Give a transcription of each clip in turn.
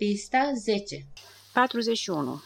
Pista 10 41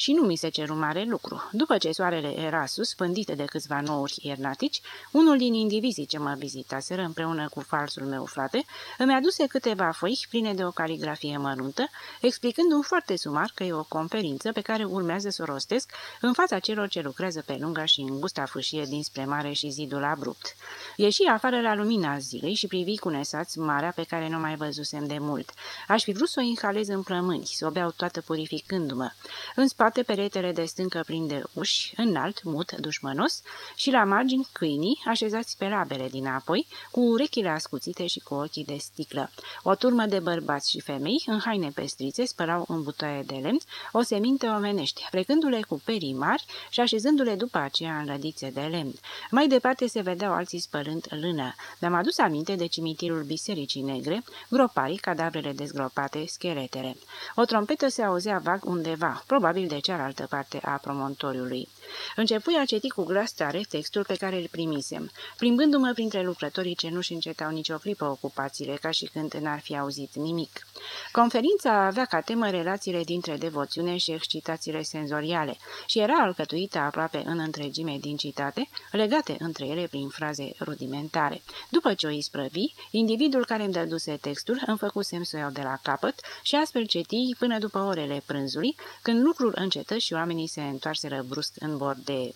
și nu mi se ceru mare lucru. După ce soarele era sus, pândite de câțiva nouri iernatici, unul din indivizii ce mă vizitaseră împreună cu falsul meu frate, îmi aduse câteva foi pline de o caligrafie măruntă, explicând un foarte sumar că e o conferință pe care urmează să o rostesc în fața celor ce lucrează pe lunga și îngusta fâșie dinspre mare și zidul abrupt. Ieși afară la lumina zilei și privi cu nesați marea pe care nu mai văzusem de mult. Aș fi vrut să o inhalez în plămâni, să o beau toată purificându-mă. În spate spate peretele de stâncă plin de uși, înalt, mut, dușmănos, și la margini câinii, așezați pe labele din apoi, cu urechile ascuțite și cu ochii de sticlă. O turmă de bărbați și femei, în haine pestrițe, spălau în butoaie de lemn, o seminte omenești, frecându-le cu perii mari și așezându-le după aceea în lădițe de lemn. Mai departe se vedeau alții spălând lână. Mi-am adus aminte de cimitirul Bisericii Negre, groparii, cadavrele dezgropate, scheletele. O trompetă se auzea vag undeva, probabil de cealaltă parte a promontoriului. Începui a citi cu glas tare textul pe care îl primisem, plimbându-mă printre lucrătorii ce nu-și încetau nicio clipă ocupațiile, ca și când n-ar fi auzit nimic. Conferința avea ca temă relațiile dintre devoțiune și excitațiile senzoriale și era alcătuită aproape în întregime din citate, legate între ele prin fraze rudimentare. După ce o isprăvi, individul care îmi dăduse textul îmi făcu semn să iau de la capăt și astfel ceti până după orele prânzului, când lucrul încetă și oamenii se întoarseră brusc în borde.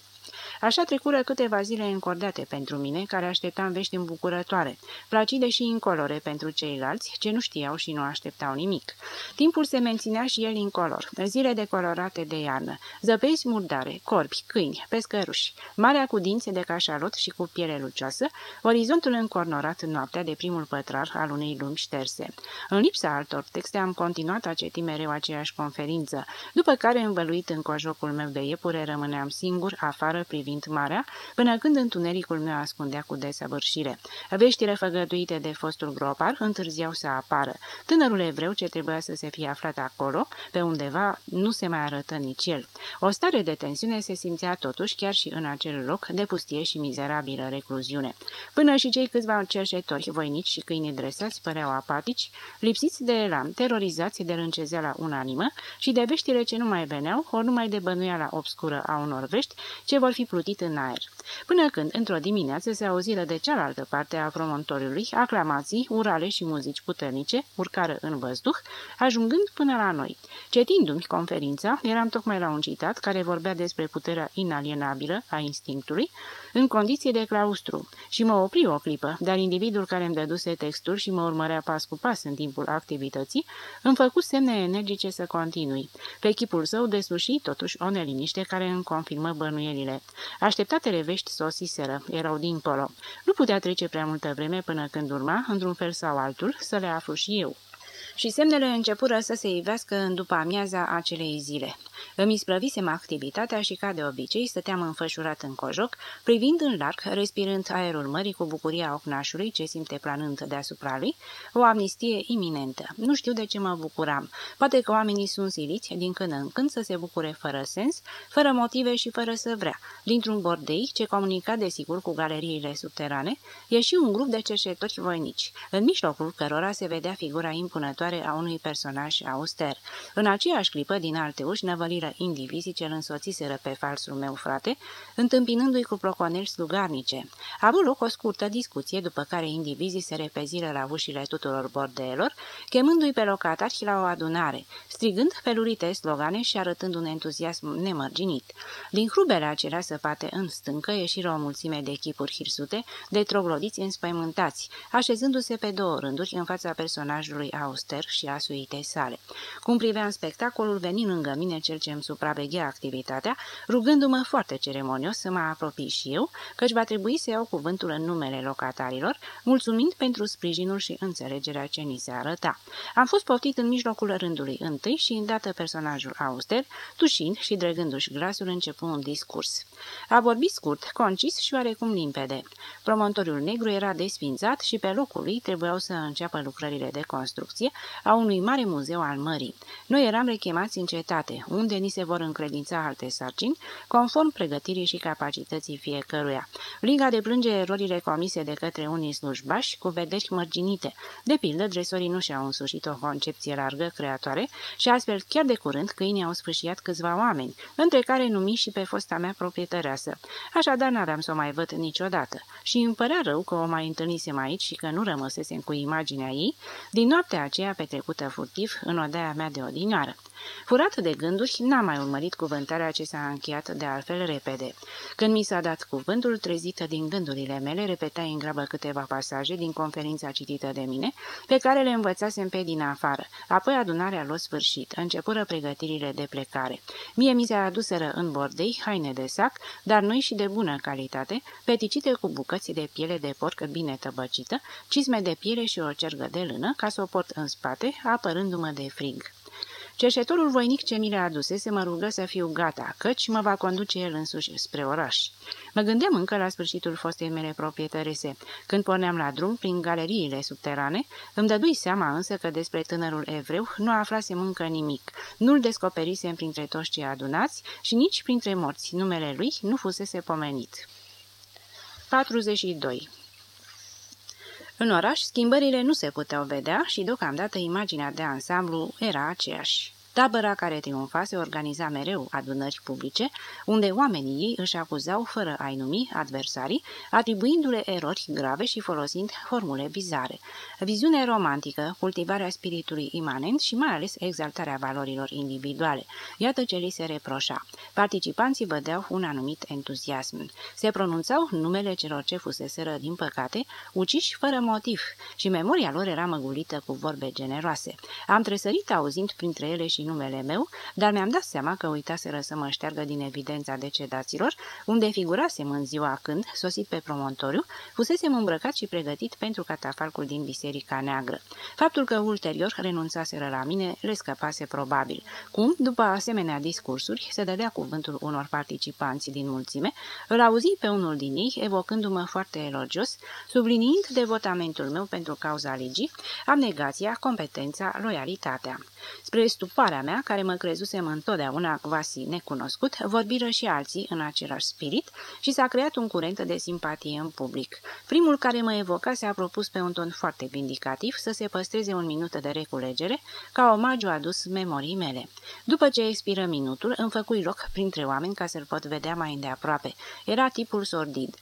Așa trecură câteva zile încordate pentru mine, care așteptam vești îmbucurătoare, placide și incolore pentru ceilalți, ce nu știau și nu așteptau nimic. Timpul se menținea și el incolor, zile decolorate de iarnă, zăpezi murdare, corbi, câini, pescăruși, marea cu dințe de cașalot și cu piele lucioasă, orizontul încornorat noaptea de primul pătrar al unei lumi șterse. În lipsa altor texte am continuat a ceti mereu aceeași conferință, după care, învăluit în cojocul meu de iepure, rămâneam singur afară privind privind marea, până când întunericul meu ascundea cu desăvârșire. Veștile făgăduite de fostul gropar întârziau să apară. Tânărul evreu ce trebuia să se fie aflat acolo, pe undeva, nu se mai arătă nici el. O stare de tensiune se simțea totuși chiar și în acel loc de pustie și mizerabilă recluziune. Până și cei câțiva cerșetori voinici și câini dresați păreau apatici, lipsiți de elan, terorizați de râncezeala unanimă și de veștile ce nu mai veneau, ori numai de bănuiala obscură a unor vești ce vor fi plutit în aer. Până când, într-o dimineață, se auziră de cealaltă parte a promontoriului aclamații, urale și muzici puternice, urcară în văzduh, ajungând până la noi. Cetindu-mi conferința, eram tocmai la un citat care vorbea despre puterea inalienabilă a instinctului, în condiție de claustru, și mă opri o clipă, dar individul care îmi dăduse textul și mă urmărea pas cu pas în timpul activității, îmi făcu semne energice să continui. Pe chipul său desluși totuși o neliniște care îmi confirmă bănuielile. Așteptatele vești sosiseră, erau dincolo. Nu putea trece prea multă vreme până când urma, într-un fel sau altul, să le aflu și eu și semnele începură să se ivească în după amiaza acelei zile. Îmi isprăvisem activitatea și, ca de obicei, stăteam înfășurat în cojoc, privind în larg, respirând aerul mării cu bucuria ocnașului ce simte planând deasupra lui, o amnistie iminentă. Nu știu de ce mă bucuram. Poate că oamenii sunt siliți din când în când să se bucure fără sens, fără motive și fără să vrea. Dintr-un bordei, ce comunica desigur cu galeriile subterane, ieși un grup de cerșetori voinici, în mijlocul cărora se vedea figura impunătoare a unui personaj auster. În aceeași clipă, din alte uși, năvăliră indivizii ce îl însoțiseră pe falsul meu frate, întâmpinându-i cu proconeli slugarnice. A avut loc o scurtă discuție, după care indivizii se repeziră la ușile tuturor bordeelor, chemându-i pe locatari la o adunare, strigând felurite slogane și arătând un entuziasm nemărginit. Din hrubele acelea săpate în stâncă ieșiră o mulțime de echipuri hirsute, de troglodiți înspăimântați, așezându-se pe două rânduri în fața personajului auster și a suitei sale. Cum priveam spectacolul, venind lângă mine cel ce îmi supraveghea activitatea, rugându-mă foarte ceremonios să mă apropii și eu, căci va trebui să iau cuvântul în numele locatarilor, mulțumind pentru sprijinul și înțelegerea ce ni se arăta. Am fost poftit în mijlocul rândului întâi și îndată personajul auster, tușind și dregându-și glasul, începu un discurs. A vorbit scurt, concis și oarecum limpede. Promontoriul negru era desfințat și pe locul lui trebuiau să înceapă lucrările de construcție, a unui mare muzeu al mării. Noi eram rechemați în cetate, unde ni se vor încredința alte sarcini, conform pregătirii și capacității fiecăruia. Liga deplânge erorile comise de către unii slujbași cu vederi mărginite. De pildă, dresorii nu și-au însușit o concepție largă, creatoare, și astfel chiar de curând câinii au sfârșiat câțiva oameni, între care numi și pe fosta mea proprietăreasă. Așadar n-aveam să o mai văd niciodată și îmi părea rău că o mai întâlnisem aici și că nu rămăsesem cu imaginea ei din noaptea aceea petrecută furtiv în odaia mea de odinioară. Furat de gânduri, n-am mai urmărit cuvântarea ce s-a încheiat de altfel repede. Când mi s-a dat cuvântul, trezită din gândurile mele, repetai în grabă câteva pasaje din conferința citită de mine, pe care le învățasem pe din afară. Apoi adunarea lor sfârșit. Începură pregătirile de plecare. Mie mi se aduseră în bordei haine de sac, dar noi și de bună calitate, peticite cu bucăți de piele de porc bine tăbăcită, cizme de piele și o cergă de lână, ca să o port în spate, apărându-mă de frig. Cerșetorul voinic ce mi le adusese mă rugă să fiu gata, căci mă va conduce el însuși spre oraș. Mă gândeam încă la sfârșitul fostei mele proprietărese. Când porneam la drum prin galeriile subterane, îmi dădui seama însă că despre tânărul evreu nu aflasem încă nimic. Nu-l descoperisem printre toți cei adunați și nici printre morți. Numele lui nu fusese pomenit. 42. În oraș, schimbările nu se puteau vedea și deocamdată imaginea de ansamblu era aceeași. Tabăra care triumfa se organiza mereu adunări publice, unde oamenii ei își acuzau fără a-i numi adversarii, atribuindu-le erori grave și folosind formule bizare. Viziune romantică, cultivarea spiritului imanent și mai ales exaltarea valorilor individuale. Iată ce li se reproșa. Participanții vădeau un anumit entuziasm. Se pronunțau numele celor ce fuseseră, din păcate, uciși fără motiv și memoria lor era măgulită cu vorbe generoase. Am tresărit auzind printre ele și numele meu, dar mi-am dat seama că uitaseră să mă șteargă din evidența decedaților, unde figurasem în ziua când, sosit pe promontoriu, fusesem îmbrăcat și pregătit pentru catafalcul din Biserica Neagră. Faptul că ulterior renunțaseră la mine le scăpase probabil. Cum, după asemenea discursuri, se dădea cuvântul unor participanți din mulțime, îl auzi pe unul din ei, evocându-mă foarte elogios, subliniind devotamentul meu pentru cauza legii, abnegația, competența, loialitatea. Spre stuparea mea, care mă crezusem întotdeauna quasi necunoscut, vorbiră și alții în același spirit și s-a creat un curent de simpatie în public. Primul care mă evoca se a propus pe un ton foarte vindicativ să se păstreze un minut de reculegere ca omagiu adus memorii mele. După ce expiră minutul, îmi făcui loc printre oameni ca să-l pot vedea mai îndeaproape. Era tipul sordid.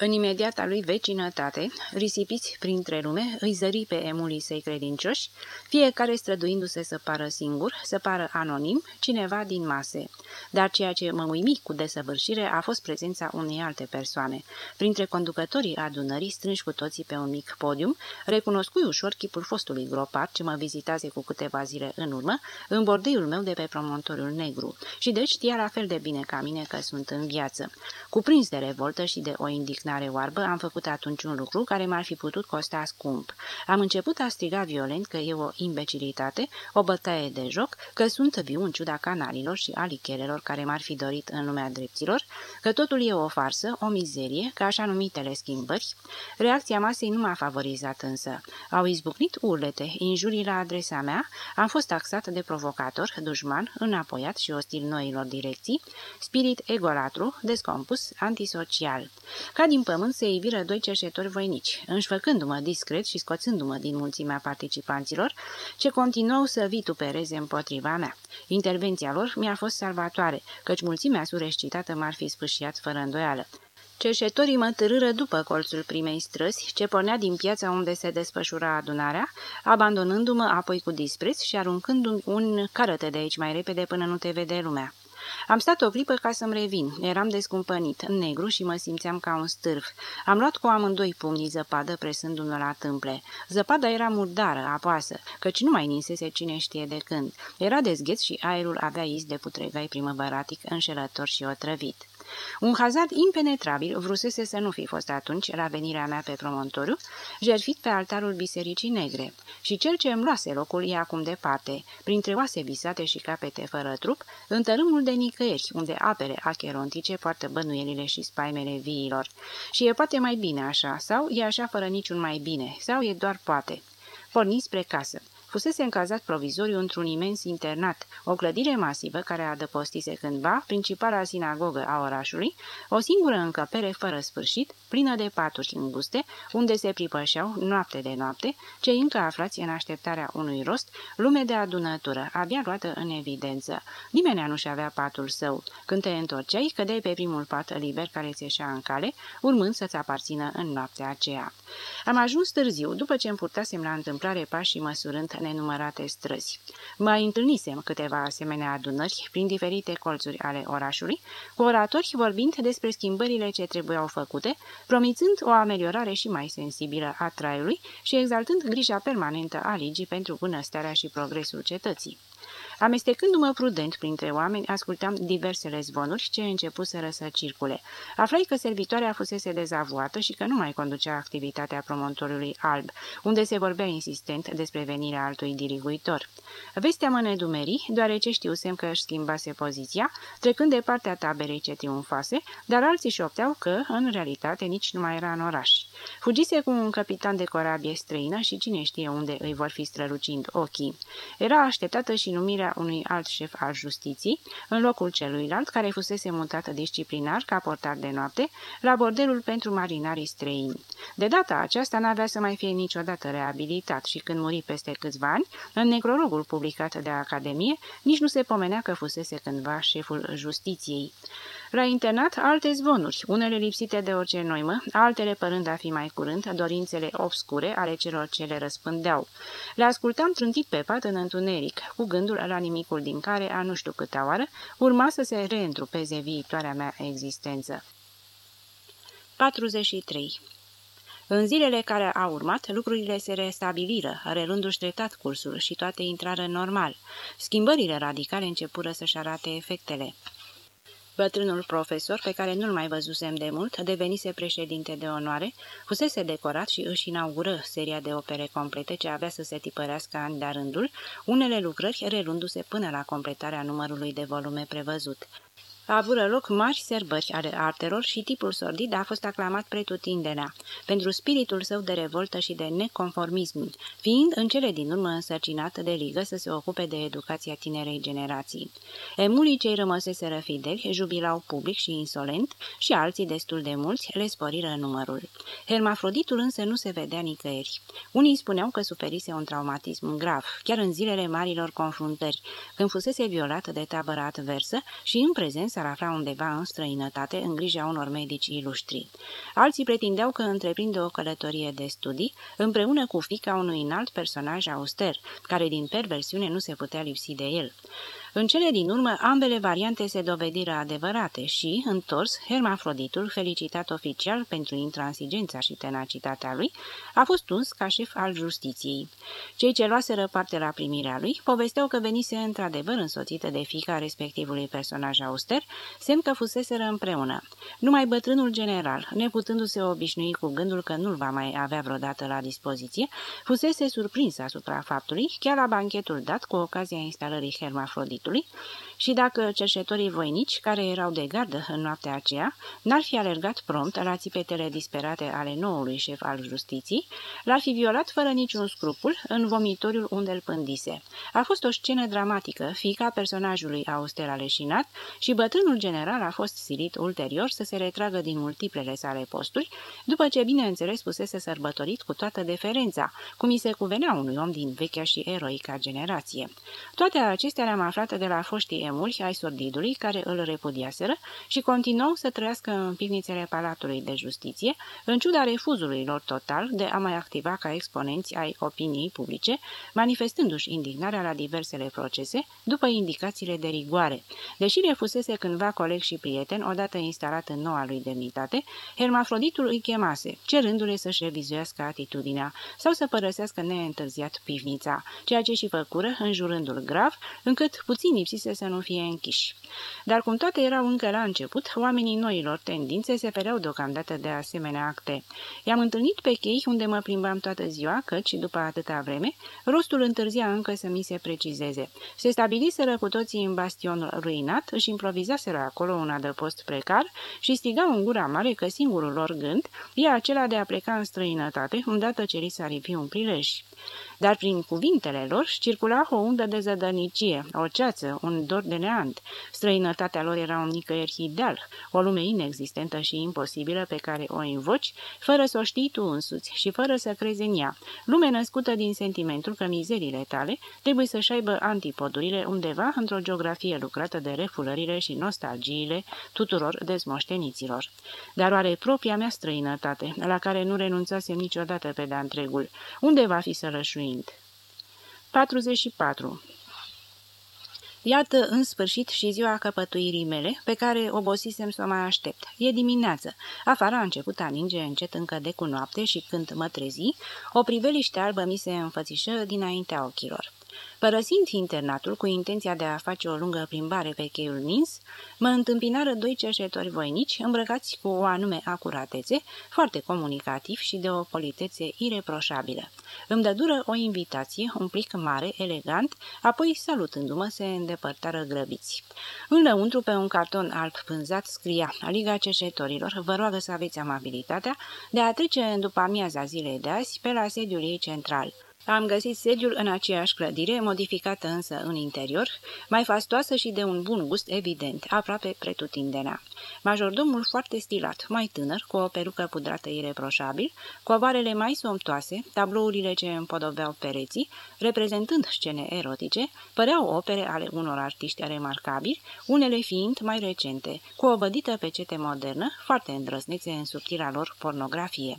În imediata lui vecinătate, risipiți printre lume, îi zări pe emulii săi credincioși, fiecare străduindu-se să pară singur, să pară anonim, cineva din mase. Dar ceea ce mă uimi cu desăvârșire a fost prezența unei alte persoane. Printre conducătorii adunării, strânși cu toții pe un mic podium, recunoscui ușor chipul fostului gropar ce mă vizitase cu câteva zile în urmă, în bordeiul meu de pe promontoriul negru, și deci știa la fel de bine ca mine că sunt în viață. Cuprins de revoltă și de o indignare indignare oarbă, am făcut atunci un lucru care m-ar fi putut costa scump. Am început a striga violent că e o imbecilitate, o bătaie de joc, că sunt viu în ciuda canalilor și alicherelor care m-ar fi dorit în lumea dreptilor, că totul e o farsă, o mizerie, că așa numitele schimbări. Reacția masei nu m-a favorizat însă. Au izbucnit urlete, injurii la adresa mea, am fost taxat de provocator, dușman, înapoiat și ostil noilor direcții, spirit egolatru, descompus, antisocial. Ca din din pământ se iviră doi cerșetori voinici, înșfăcându-mă discret și scoțându-mă din mulțimea participanților, ce continuau să vitupereze împotriva mea. Intervenția lor mi-a fost salvatoare, căci mulțimea surescitată m-ar fi spâșiat fără îndoială. Cerșetorii mă târâră după colțul primei străzi, ce pornea din piața unde se desfășura adunarea, abandonându-mă apoi cu dispreț și aruncându-mi un carăte de aici mai repede până nu te vede lumea. Am stat o clipă ca să-mi revin. Eram descumpănit, în negru și mă simțeam ca un stârf. Am luat cu amândoi pumnii zăpadă, presându-mă la tâmple. Zăpada era murdară, apoasă, căci nu mai ninsese cine știe de când. Era dezgheț și aerul avea iz de putregai primăvăratic, înșelător și otrăvit. Un hazard impenetrabil vrusese să nu fi fost atunci, la venirea mea pe promontoriu, jerfit pe altarul bisericii negre. Și cel ce îmi luase locul e acum departe, printre oase visate și capete fără trup, în tărâmul de nicăieri, unde apele acherontice poartă bănuielile și spaimele viilor. Și e poate mai bine așa, sau e așa fără niciun mai bine, sau e doar poate. Porni spre casă. Fusese încazat provizoriu într-un imens internat, o clădire masivă care adăpostise cândva principala sinagogă a orașului, o singură încăpere fără sfârșit, plină de paturi înguste, unde se pripășeau, noapte de noapte, cei încă aflați în așteptarea unui rost, lume de adunătură, abia luată în evidență. Nimeni nu-și avea patul său. Când te întorceai, cădeai pe primul pat liber care ți ieșea în cale, urmând să-ți aparțină în noaptea aceea. Am ajuns târziu, după ce îmi purtasem la întâmplare pașii măsurând nenumărate străzi. Mai întâlnisem câteva asemenea adunări prin diferite colțuri ale orașului, cu oratori vorbind despre schimbările ce trebuiau făcute, promițând o ameliorare și mai sensibilă a traiului și exaltând grija permanentă a ligii pentru bunăstarea și progresul cetății. Amestecându-mă prudent printre oameni, ascultam diversele zvonuri ce începuseră să circule. Aflai că servitoarea fusese dezavuată și că nu mai conducea activitatea promontoriului alb, unde se vorbea insistent despre venirea altui diriguitor. Vestea mă nedumeri, deoarece știusem că își schimbase poziția, trecând de partea taberei ce triumfase, dar alții șopteau că, în realitate, nici nu mai era în oraș. Fugise cu un capitan de corabie străină și cine știe unde îi vor fi strălucind ochii. Era așteptată și numirea unui alt șef al justiției, în locul celuilalt care fusese mutat disciplinar ca portar de noapte la bordelul pentru marinarii străini. De data aceasta n-avea să mai fie niciodată reabilitat și când muri peste câțiva ani, în necrologul publicat de Academie, nici nu se pomenea că fusese cândva șeful justiției. La internat, alte zvonuri, unele lipsite de orice noimă, altele părând a fi mai curând dorințele obscure ale celor ce le răspândeau. Le ascultam trântit pe pat în întuneric, cu gândul la nimicul din care, a nu știu câta oară, urma să se reîntrupeze viitoarea mea existență. 43. În zilele care au urmat, lucrurile se restabiliră, relându-și treptat cursul și toate intrară normal. Schimbările radicale începură să-și arate efectele. Bătrânul profesor, pe care nu-l mai văzusem de mult, devenise președinte de onoare, fusese decorat și își inaugură seria de opere complete ce avea să se tipărească ani de rândul, unele lucrări relându-se până la completarea numărului de volume prevăzut avură loc marți serbări ale artelor și tipul sordid a fost aclamat pretutindenea, pentru spiritul său de revoltă și de neconformism, fiind în cele din urmă însărcinat de ligă să se ocupe de educația tinerei generații. Emulii cei rămăseseră fideli jubilau public și insolent și alții destul de mulți le sporiră numărul. Hermafroditul însă nu se vedea nicăieri. Unii spuneau că suferise un traumatism grav, chiar în zilele marilor confruntări, când fusese violat de tabăra adversă și în prezență s-ar afla undeva în străinătate în grija unor medici ilustri. Alții pretindeau că întreprinde o călătorie de studii împreună cu fica unui înalt personaj auster, care din perversiune nu se putea lipsi de el. În cele din urmă, ambele variante se dovediră adevărate și, întors, Hermafroditul, felicitat oficial pentru intransigența și tenacitatea lui, a fost uns ca șef al justiției. Cei ce luaseră parte la primirea lui povesteau că venise într-adevăr însoțită de fica respectivului personaj auster, semn că fuseseră împreună. Numai bătrânul general, neputându-se obișnui cu gândul că nu-l va mai avea vreodată la dispoziție, fusese surprins asupra faptului, chiar la banchetul dat cu ocazia instalării Hermafroditului, actually. Și dacă cerșetorii voinici, care erau de gardă în noaptea aceea, n-ar fi alergat prompt la țipetele disperate ale noului șef al justiției, l-ar fi violat fără niciun scrupul în vomitoriul unde îl pândise. A fost o scenă dramatică, fica personajului auster aleșinat și bătrânul general a fost silit ulterior să se retragă din multiplele sale posturi, după ce, bineînțeles, pusese sărbătorit cu toată deferența, cum i se cuvenea unui om din vechea și eroica generație. Toate acestea le-am aflat de la foștii emuli ai sordidului care îl repudiaseră și continuau să trăiască în pivnițele Palatului de Justiție, în ciuda refuzului lor total de a mai activa ca exponenți ai opiniei publice, manifestându-și indignarea la diversele procese, după indicațiile de rigoare. Deși le fusese cândva coleg și prieten, odată instalat în noua lui demnitate, Hermafroditul îi chemase, cerându-le să-și revizuiască atitudinea sau să părăsească neîntârziat pivnița, ceea ce și făcură, înjurându-l grav, încât putea puțin lipsise să nu fie închiși. Dar cum toate erau încă la început, oamenii noilor tendințe se fereau deocamdată de asemenea acte. I-am întâlnit pe chei unde mă plimbam toată ziua, căci, după atâta vreme, rostul întârzia încă să mi se precizeze. Se stabiliseră cu toții în bastion ruinat, își improvizaseră acolo un adăpost precar și strigau în gura mare că singurul lor gând e acela de a pleca în străinătate, îndată ce li s-ar un prilej dar prin cuvintele lor circula o undă de zădărnicie, o ceață, un dor de neant. Străinătatea lor era un nicăieri ideal, o lume inexistentă și imposibilă pe care o invoci, fără să o știi tu însuți și fără să crezi în ea. Lume născută din sentimentul că mizerile tale trebuie să-și aibă antipodurile undeva într-o geografie lucrată de refulările și nostalgiile tuturor dezmoșteniților. Dar oare propria mea străinătate, la care nu renunțasem niciodată pe de-a întregul, unde va fi să rășui Mind. 44. Iată în sfârșit și ziua căpătuirii mele, pe care obosisem să o mai aștept. E dimineață. Afară a început a ninge încet încă de cu noapte și când mă trezi, o priveliște albă mi se înfățișă dinaintea ochilor. Părăsind internatul cu intenția de a face o lungă plimbare pe cheiul Nins, mă întâmpinară doi cerșetori voinici, îmbrăcați cu o anume acuratețe, foarte comunicativ și de o politețe ireproșabilă. Îmi dădură o invitație, un plic mare, elegant, apoi, salutându-mă, se îndepărtară grăbiți. Înăuntru, pe un carton alb pânzat, scria Liga Cerșetorilor, vă roagă să aveți amabilitatea de a trece în după amiaza zilei de azi pe la sediul ei central. Am găsit sediul în aceeași clădire, modificată însă în interior, mai fastoasă și de un bun gust evident, aproape pretutindenea. Majordomul foarte stilat, mai tânăr, cu o perucă pudrată ireproșabil, covarele mai somptoase, tablourile ce împodobeau pereții, reprezentând scene erotice, păreau opere ale unor artiști remarcabili, unele fiind mai recente, cu o bădită pecete modernă, foarte îndrăznețe în subtila lor pornografie.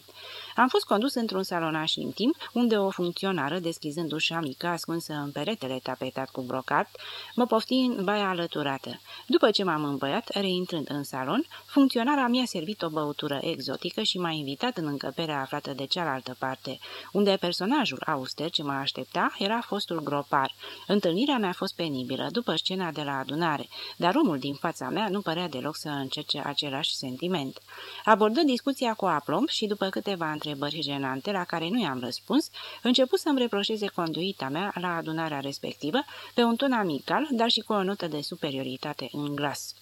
Am fost condus într-un salonaș intim, unde o funcționară, deschizând ușa mică ascunsă în peretele tapetat cu brocat, mă pofti în baia alăturată. După ce m-am îmbăiat, reintrând în salon, funcționara mi-a servit o băutură exotică și m-a invitat în încăperea aflată de cealaltă parte, unde personajul auster ce mă aștepta era fostul gropar. Întâlnirea mea a fost penibilă, după scena de la adunare, dar omul din fața mea nu părea deloc să încerce același sentiment. Abordă discuția cu aplomb și după câteva întrebări întrebări jenante la care nu i-am răspuns, început să-mi reproșeze conduita mea la adunarea respectivă, pe un ton amical, dar și cu o notă de superioritate în glas.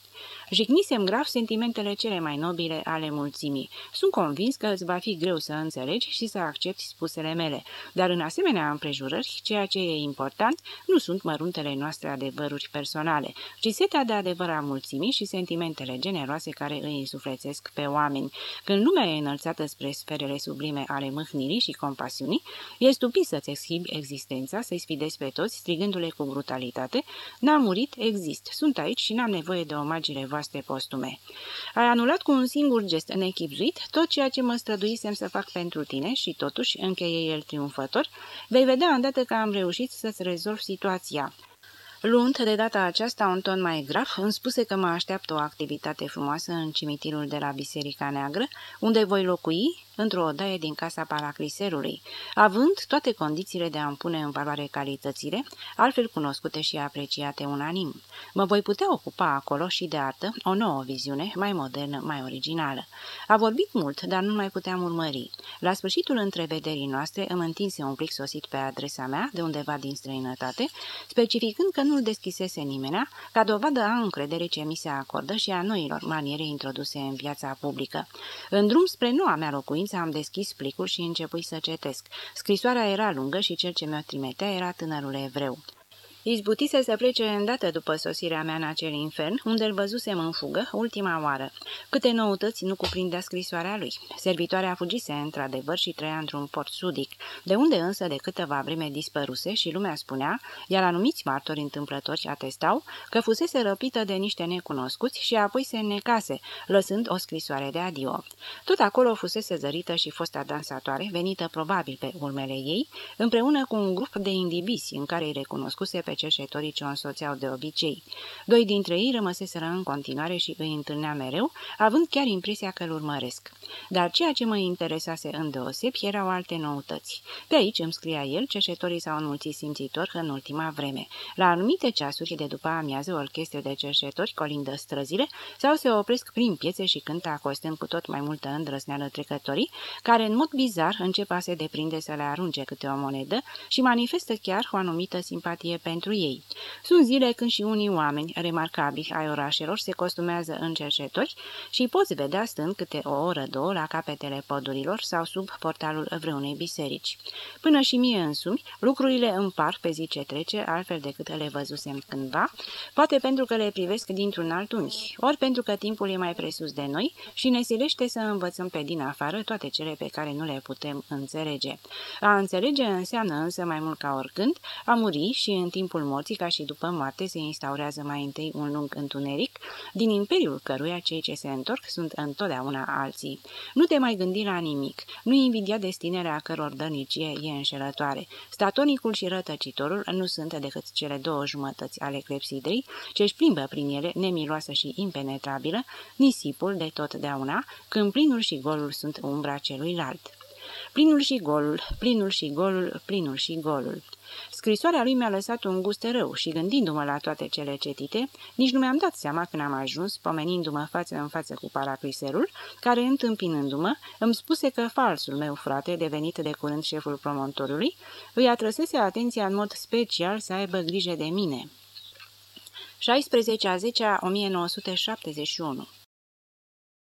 Jignisem grav sentimentele cele mai nobile ale mulțimii. Sunt convins că îți va fi greu să înțelegi și să accepti spusele mele, dar în asemenea împrejurări, ceea ce e important nu sunt măruntele noastre adevăruri personale, ci setea de adevăr a mulțimii și sentimentele generoase care îi însuflețesc pe oameni. Când lumea e înălțată spre sferele sublime ale mâhnirii și compasiunii, e stupid să-ți exhibi existența, să-i sfidezi pe toți, strigându-le cu brutalitate, n-am murit, exist, sunt aici și n-am nevoie de omagiile voastre postume. Ai anulat cu un singur gest nechipzuit tot ceea ce mă străduisem să fac pentru tine și totuși, încheie el triumfător, vei vedea îndată că am reușit să-ți rezolv situația. Luând de data aceasta un ton mai grav, îmi spuse că mă așteaptă o activitate frumoasă în cimitirul de la Biserica Neagră, unde voi locui într-o odaie din casa paracriserului, având toate condițiile de a-mi pune în valoare calitățile, altfel cunoscute și apreciate unanim. Mă voi putea ocupa acolo și de artă o nouă viziune, mai modernă, mai originală. A vorbit mult, dar nu mai puteam urmări. La sfârșitul întrevederii noastre îmi întinse un plic sosit pe adresa mea, de undeva din străinătate, specificând că nu-l deschisese nimenea, ca dovadă a încredere ce mi se acordă și a noilor maniere introduse în viața publică. În drum spre noua mea locuință, am deschis plicul și începui să cetesc. Scrisoarea era lungă și cel ce mi-o trimitea era tânărul evreu. Izbutise să plece îndată după sosirea mea în acel infern, unde îl văzusem în fugă ultima oară. Câte noutăți nu cuprindea scrisoarea lui. Servitoarea fugise într-adevăr și trăia într-un port sudic, de unde însă de câteva vreme dispăruse și lumea spunea, iar anumiți martori întâmplători atestau, că fusese răpită de niște necunoscuți și apoi se necase, lăsând o scrisoare de adio. Tot acolo fusese zărită și fosta dansatoare, venită probabil pe urmele ei, împreună cu un grup de indivizi în care îi recunoscuse pe cerșetorii ce o însoțeau de obicei. Doi dintre ei rămăseseră în continuare și îi întâlnea mereu, având chiar impresia că îl urmăresc. Dar ceea ce mă interesase îndeosebi erau alte noutăți. Pe aici îmi scria el, cerșetorii s-au înmulțit simțitor în ultima vreme. La anumite ceasuri de după amiază, orchestre de cerșetori colindă străzile sau se opresc prin piețe și cântă acostând cu tot mai multă îndrăsneală trecătorii, care în mod bizar încep a se deprinde să le arunce câte o monedă și manifestă chiar o anumită simpatie pentru ei. Sunt zile când și unii oameni remarcabili ai orașelor se costumează în cercetori și poți vedea stând câte o oră, două la capetele podurilor sau sub portalul vreunei biserici. Până și mie însumi, lucrurile împar pe zi ce trece, altfel decât le văzusem cândva, poate pentru că le privesc dintr-un alt unghi, ori pentru că timpul e mai presus de noi și ne silește să învățăm pe din afară toate cele pe care nu le putem înțelege. A înțelege înseamnă însă mai mult ca oricând a muri și în timpul morții ca și după moarte se instaurează mai întâi un lung întuneric, din imperiul căruia cei ce se întorc sunt întotdeauna alții. Nu te mai gândi la nimic, nu invidia destinele a căror dărnicie e înșelătoare. Statonicul și rătăcitorul nu sunt decât cele două jumătăți ale clepsidrei, ce își plimbă prin ele, nemiloasă și impenetrabilă, nisipul de totdeauna, când plinul și golul sunt umbra celuilalt. Plinul și golul, plinul și golul, plinul și golul. Scrisoarea lui mi-a lăsat un gust rău și gândindu-mă la toate cele cetite, nici nu mi-am dat seama când am ajuns, pomenindu-mă față în față cu paracriserul, care, întâmpinându-mă, îmi spuse că falsul meu frate, devenit de curând șeful promontorului, îi atrăsese atenția în mod special să aibă grijă de mine. 16 a 10 a 1971